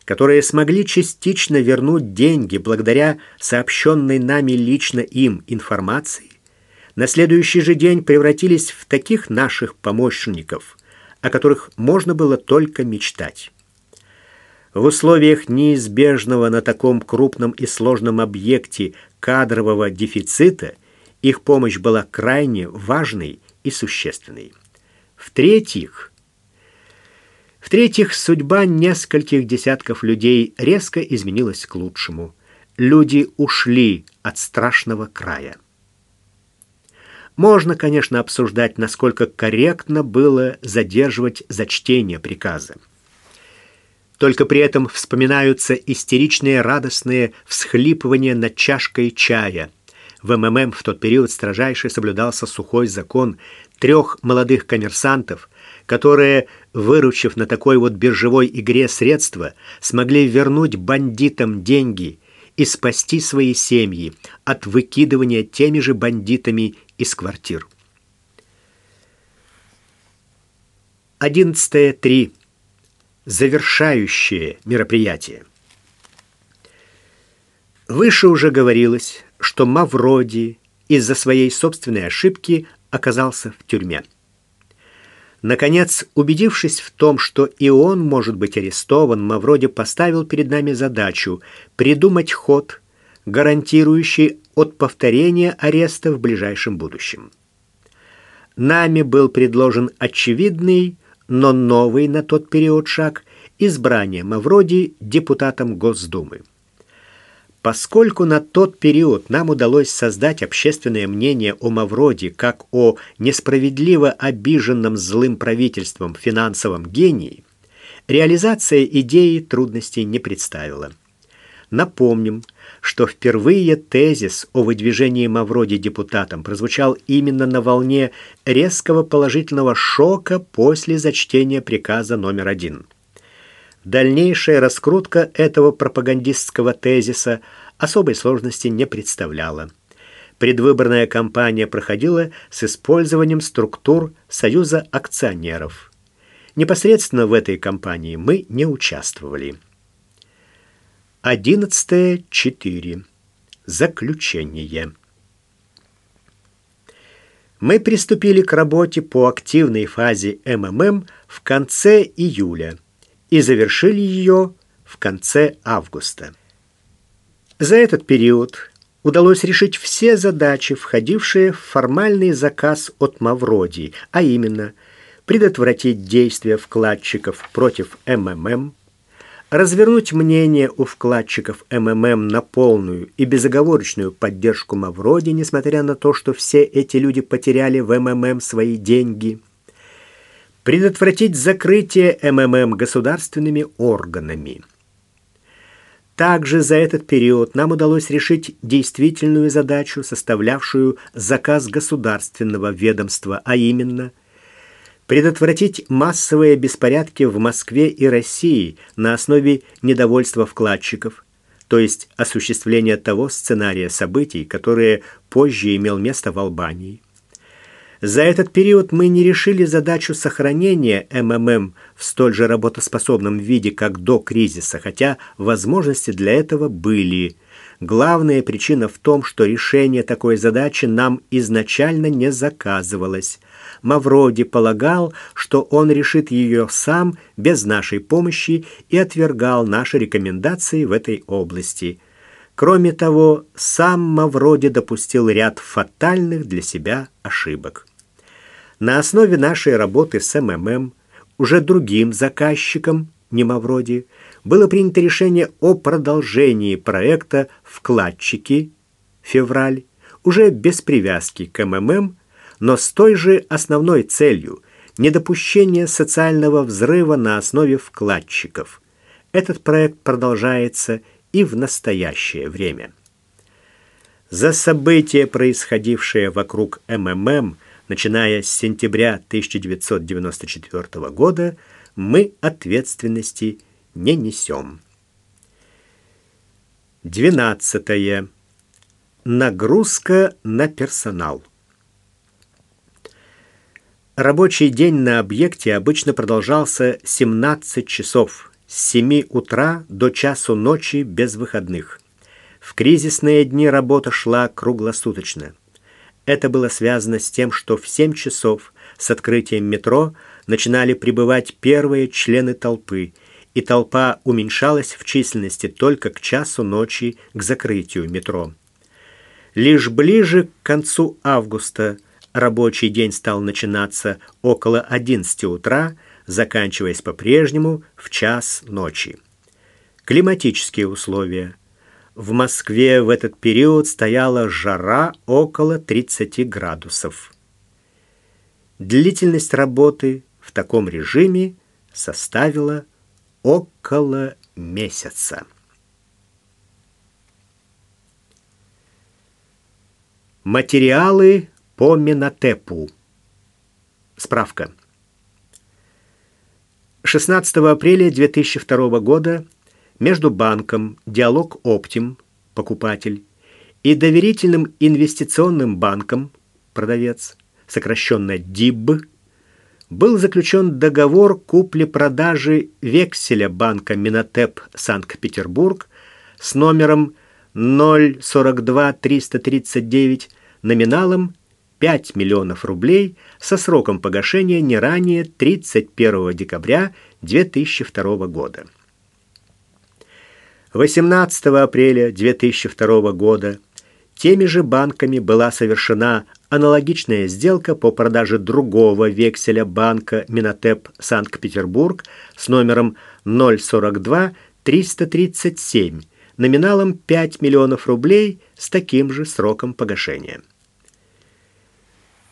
которые смогли частично вернуть деньги благодаря сообщенной нами лично им информации, на следующий же день превратились в таких наших помощников, о которых можно было только мечтать. В условиях неизбежного на таком крупном и сложном объекте кадрового дефицита их помощь была крайне важной и существенной. В-третьих, в-третьих, судьба нескольких десятков людей резко изменилась к лучшему. Люди ушли от страшного края. Можно, конечно, обсуждать, насколько корректно было задерживать зачтение приказа. Только при этом вспоминаются истеричные радостные всхлипывания над чашкой чая – в МММ в тот период строжайше соблюдался сухой закон трех молодых коммерсантов, которые, выручив на такой вот биржевой игре средства, смогли вернуть бандитам деньги и спасти свои семьи от выкидывания теми же бандитами из квартир. 11.3. Завершающее мероприятие. Выше уже говорилось, что Мавроди из-за своей собственной ошибки оказался в тюрьме. Наконец, убедившись в том, что и он может быть арестован, Мавроди поставил перед нами задачу придумать ход, гарантирующий от повторения ареста в ближайшем будущем. Нами был предложен очевидный, но новый на тот период шаг, избрание Мавроди депутатом Госдумы. Поскольку на тот период нам удалось создать общественное мнение о Мавроди как о несправедливо обиженном злым правительством финансовом гении, реализация идеи трудностей не представила. Напомним, что впервые тезис о выдвижении Мавроди депутатом прозвучал именно на волне резкого положительного шока после зачтения приказа номер один – Дальнейшая раскрутка этого пропагандистского тезиса особой сложности не представляла. Предвыборная кампания проходила с использованием структур Союза акционеров. Непосредственно в этой кампании мы не участвовали. 11.4. Заключение. Мы приступили к работе по активной фазе МММ в конце июля – и завершили ее в конце августа. За этот период удалось решить все задачи, входившие в формальный заказ от Мавроди, а именно предотвратить действия вкладчиков против МММ, развернуть мнение у вкладчиков МММ на полную и безоговорочную поддержку Мавроди, несмотря на то, что все эти люди потеряли в МММ свои деньги – предотвратить закрытие МММ государственными органами. Также за этот период нам удалось решить действительную задачу, составлявшую заказ государственного ведомства, а именно предотвратить массовые беспорядки в Москве и России на основе недовольства вкладчиков, то есть осуществление того сценария событий, которые позже имел место в Албании. За этот период мы не решили задачу сохранения МММ в столь же работоспособном виде, как до кризиса, хотя возможности для этого были. Главная причина в том, что решение такой задачи нам изначально не заказывалось. Мавроди полагал, что он решит ее сам без нашей помощи и отвергал наши рекомендации в этой области. Кроме того, сам Мавроди допустил ряд фатальных для себя ошибок. На основе нашей работы с МММ уже другим заказчиком, не Мавроди, было принято решение о продолжении проекта «Вкладчики» февраль, уже без привязки к МММ, но с той же основной целью – недопущение социального взрыва на основе вкладчиков. Этот проект продолжается и в настоящее время. За события, происходившие вокруг МММ – Начиная с сентября 1994 года мы ответственности не несем. 12. Нагрузка на персонал. Рабочий день на объекте обычно продолжался 17 часов с 7 утра до часу ночи без выходных. В кризисные дни работа шла круглосуточно. Это было связано с тем, что в 7 часов с открытием метро начинали прибывать первые члены толпы, и толпа уменьшалась в численности только к часу ночи к закрытию метро. Лишь ближе к концу августа рабочий день стал начинаться около 11 утра, заканчиваясь по-прежнему в час ночи. Климатические условия – в Москве в этот период стояла жара около 30 градусов. Длительность работы в таком режиме составила около месяца. Материалы по Минотепу. Справка. 16 апреля 2002 года между банком «Диалог Оптим» покупатель и доверительным инвестиционным банком продавец, сокращенно ДИБ, был заключен договор купли-продажи векселя банка Минотеп Санкт-Петербург с номером 042339 номиналом 5 миллионов рублей со сроком погашения не ранее 31 декабря 2002 года. 18 апреля 2002 года теми же банками была совершена аналогичная сделка по продаже другого векселя банка Минотеп Санкт-Петербург с номером 042 337 номиналом 5 миллионов рублей с таким же сроком погашения.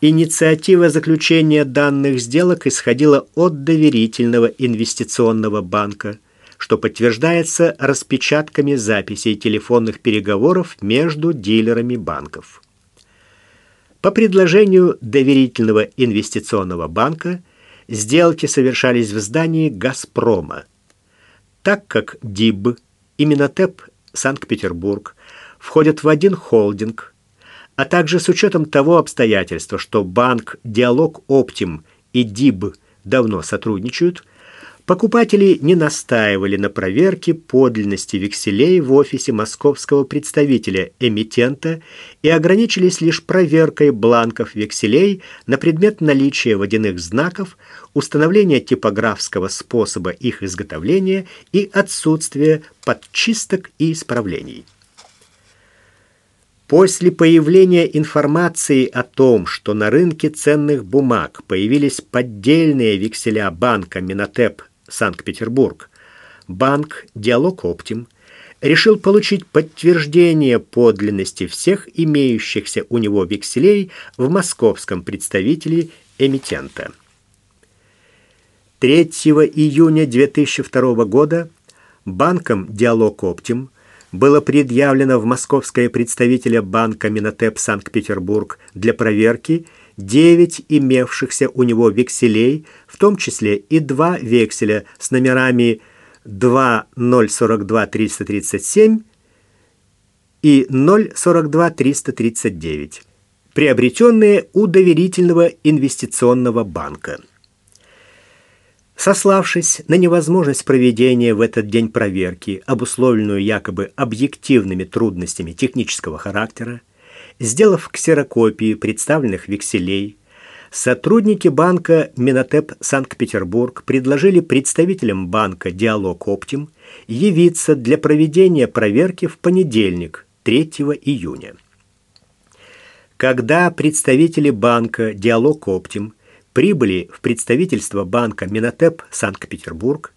Инициатива заключения данных сделок исходила от доверительного инвестиционного банка, что подтверждается распечатками записей телефонных переговоров между дилерами банков. По предложению доверительного инвестиционного банка сделки совершались в здании «Газпрома». Так как ДИБ и Минотеп Санкт-Петербург входят в один холдинг, а также с учетом того обстоятельства, что банк «Диалог Оптим» и ДИБ давно сотрудничают, Покупатели не настаивали на проверке подлинности векселей в офисе московского представителя эмитента и ограничились лишь проверкой бланков векселей на предмет наличия водяных знаков, установления типографского способа их изготовления и отсутствия подчисток и исправлений. После появления информации о том, что на рынке ценных бумаг появились поддельные векселя банка Минотеп Санкт-Петербург, банк «Диалог Оптим» решил получить подтверждение подлинности всех имеющихся у него векселей в московском представителе эмитента. 3 июня 2002 года банком «Диалог Оптим» было предъявлено в московское представителя банка Минотеп Санкт-Петербург для проверки – девять имевшихся у него векселей, в том числе и два векселя с номерами 2042337 и 042339, приобретенные у доверительного инвестиционного банка. Сославшись на невозможность проведения в этот день проверки, обусловленную якобы объективными трудностями технического характера, Сделав ксерокопии представленных векселей, сотрудники банка Минотеп Санкт-Петербург предложили представителям банка Диалог Оптим явиться для проведения проверки в понедельник, 3 июня. Когда представители банка Диалог Оптим прибыли в представительство банка Минотеп Санкт-Петербург,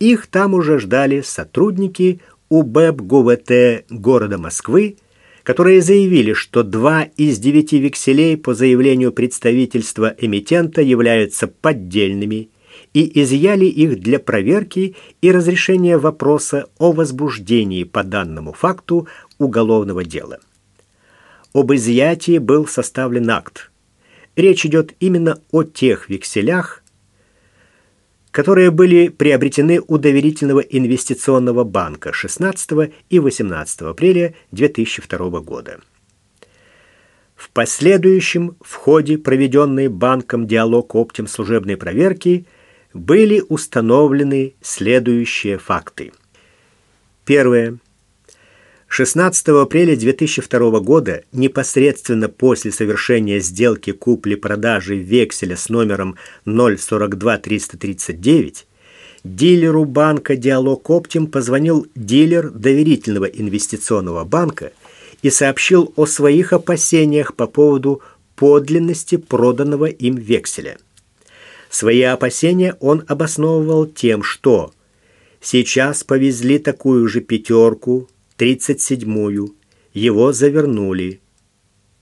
их там уже ждали сотрудники УБЭП ГУВТ города Москвы которые заявили, что два из девяти векселей по заявлению представительства эмитента являются поддельными и изъяли их для проверки и разрешения вопроса о возбуждении по данному факту уголовного дела. Об изъятии был составлен акт. Речь идет именно о тех векселях, которые были приобретены у доверительного инвестиционного банка 16 и 18 апреля 2002 года. В последующем в ходе проведенной банком диалог оптим служебной проверки были установлены следующие факты. Первое. 16 апреля 2002 года, непосредственно после совершения сделки купли-продажи векселя с номером 042339, дилеру банка «Диалог Оптим» позвонил дилер доверительного инвестиционного банка и сообщил о своих опасениях по поводу подлинности проданного им векселя. Свои опасения он обосновывал тем, что сейчас повезли такую же пятерку, 37-ю, его завернули,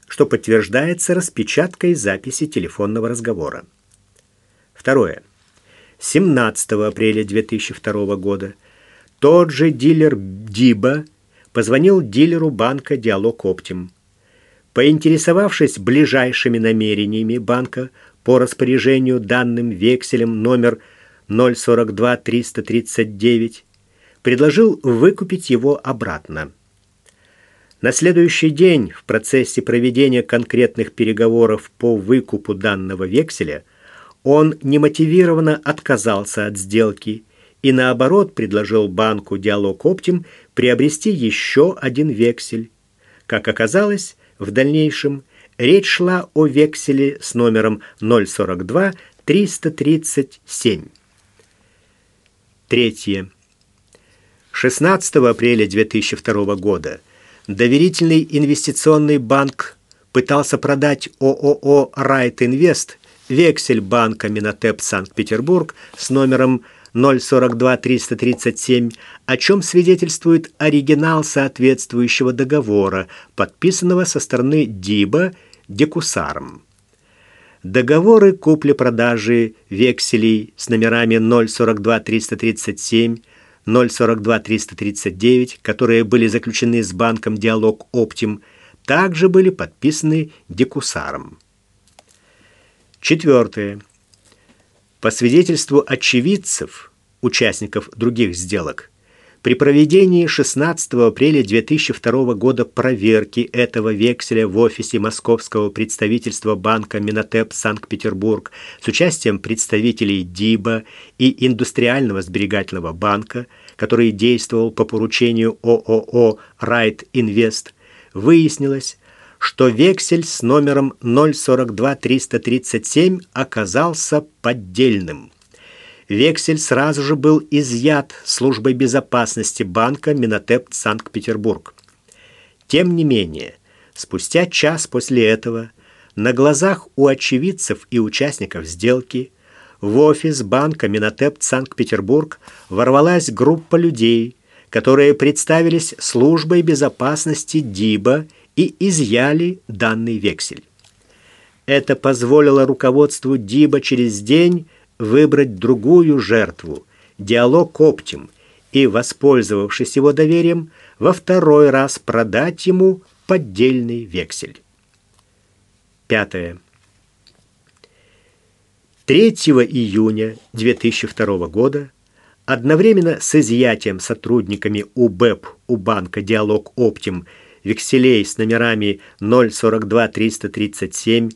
что подтверждается распечаткой записи телефонного разговора. Второе. 17 апреля 2002 года тот же дилер Диба позвонил дилеру банка «Диалог Оптим». Поинтересовавшись ближайшими намерениями банка по распоряжению данным векселем номер 042 339, предложил выкупить его обратно. На следующий день в процессе проведения конкретных переговоров по выкупу данного векселя он немотивированно отказался от сделки и наоборот предложил банку Диалог Оптим приобрести еще один вексель. Как оказалось, в дальнейшем речь шла о векселе с номером 042 337. Третье. 16 апреля 2002 года доверительный инвестиционный банк пытался продать ООО «Райт Инвест» вексель банка Минотеп Санкт-Петербург с номером 042-337, о чем свидетельствует оригинал соответствующего договора, подписанного со стороны Диба Декусаром. Договоры купли-продажи векселей с номерами 042-337, 042-339, которые были заключены с банком «Диалог Оптим», также были подписаны Декусаром. Четвертое. По свидетельству очевидцев, участников других сделок, при проведении 16 апреля 2002 года проверки этого векселя в офисе московского представительства банка Минотеп Санкт-Петербург с участием представителей ДИБа и Индустриального сберегательного банка, который действовал по поручению ООО «Райт Инвест», выяснилось, что вексель с номером 042337 оказался поддельным. Вексель сразу же был изъят службой безопасности банка Минотеп Санкт-Петербург. Тем не менее, спустя час после этого на глазах у очевидцев и участников сделки в офис банка Минотеп Санкт-Петербург ворвалась группа людей, которые представились службой безопасности ДИБа и изъяли данный вексель. Это позволило руководству ДИБа через день выбрать другую жертву, диалог Оптим, и, воспользовавшись его доверием, во второй раз продать ему поддельный вексель. Пятое. 3 июня 2002 года одновременно с изъятием сотрудниками УБЭП у банка «Диалог Оптим» векселей с номерами 042-337,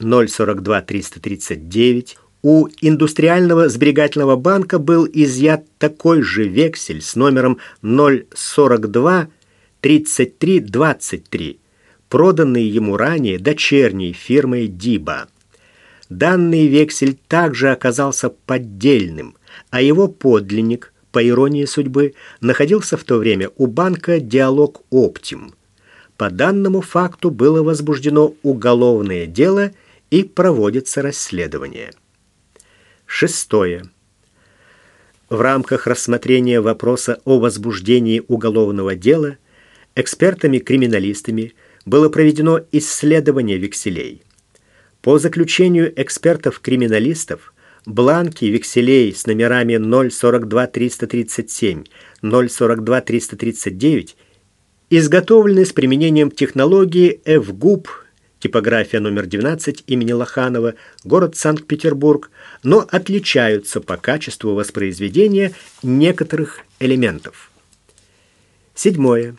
042-339, у индустриального сберегательного банка был изъят такой же вексель с номером 042-3323, проданный ему ранее дочерней фирмой «Диба». Данный вексель также оказался поддельным, а его подлинник, по иронии судьбы, находился в то время у банка «Диалог Оптим». По данному факту было возбуждено уголовное дело и проводится расследование. Шестое. В рамках рассмотрения вопроса о возбуждении уголовного дела экспертами-криминалистами было проведено исследование векселей. По заключению экспертов-криминалистов, бланки векселей с номерами 042-337, 042-339 изготовлены с применением технологии FGUP, типография номер 12 имени Лоханова, город Санкт-Петербург, но отличаются по качеству воспроизведения некоторых элементов. Седьмое.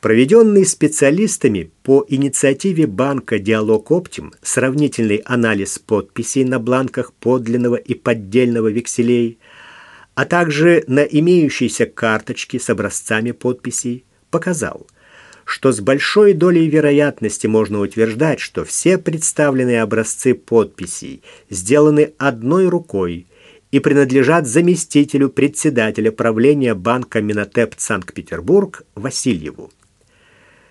Проведенный специалистами по инициативе банка «Диалог Оптим» сравнительный анализ подписей на бланках подлинного и поддельного векселей – а также на имеющейся карточке с образцами подписей, показал, что с большой долей вероятности можно утверждать, что все представленные образцы подписей сделаны одной рукой и принадлежат заместителю председателя правления банка Минотеп Санкт-Петербург Васильеву.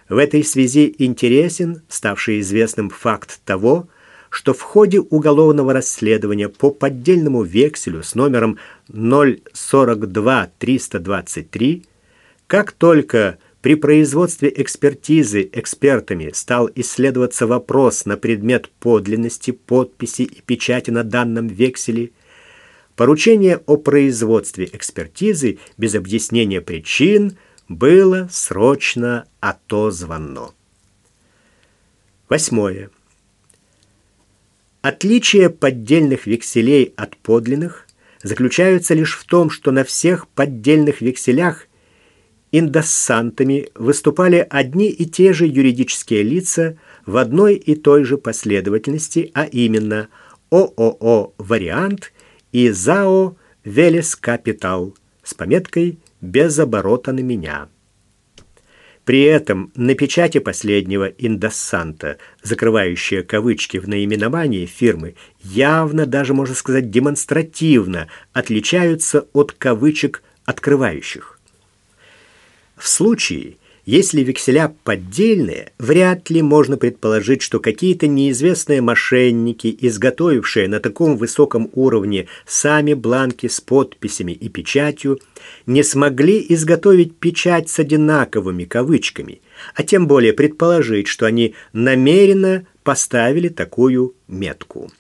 В этой связи интересен ставший известным факт того, что в ходе уголовного расследования по поддельному векселю с номером 042323, как только при производстве экспертизы экспертами стал исследоваться вопрос на предмет подлинности подписи и печати на данном векселе, поручение о производстве экспертизы без объяснения причин было срочно отозвано. Восьмое. Отличие поддельных векселей от подлинных заключаются лишь в том, что на всех поддельных векселях индоссантами выступали одни и те же юридические лица в одной и той же последовательности, а именно ООО «Вариант» и ЗАО «Велес Капитал» с пометкой «Без оборота на меня». При этом на печати последнего индоссанта, закрывающая кавычки в наименовании фирмы, явно, даже можно сказать демонстративно, отличаются от кавычек открывающих. В случае, Если векселя поддельные, вряд ли можно предположить, что какие-то неизвестные мошенники, изготовившие на таком высоком уровне сами бланки с подписями и печатью, не смогли изготовить печать с одинаковыми кавычками, а тем более предположить, что они намеренно поставили такую метку.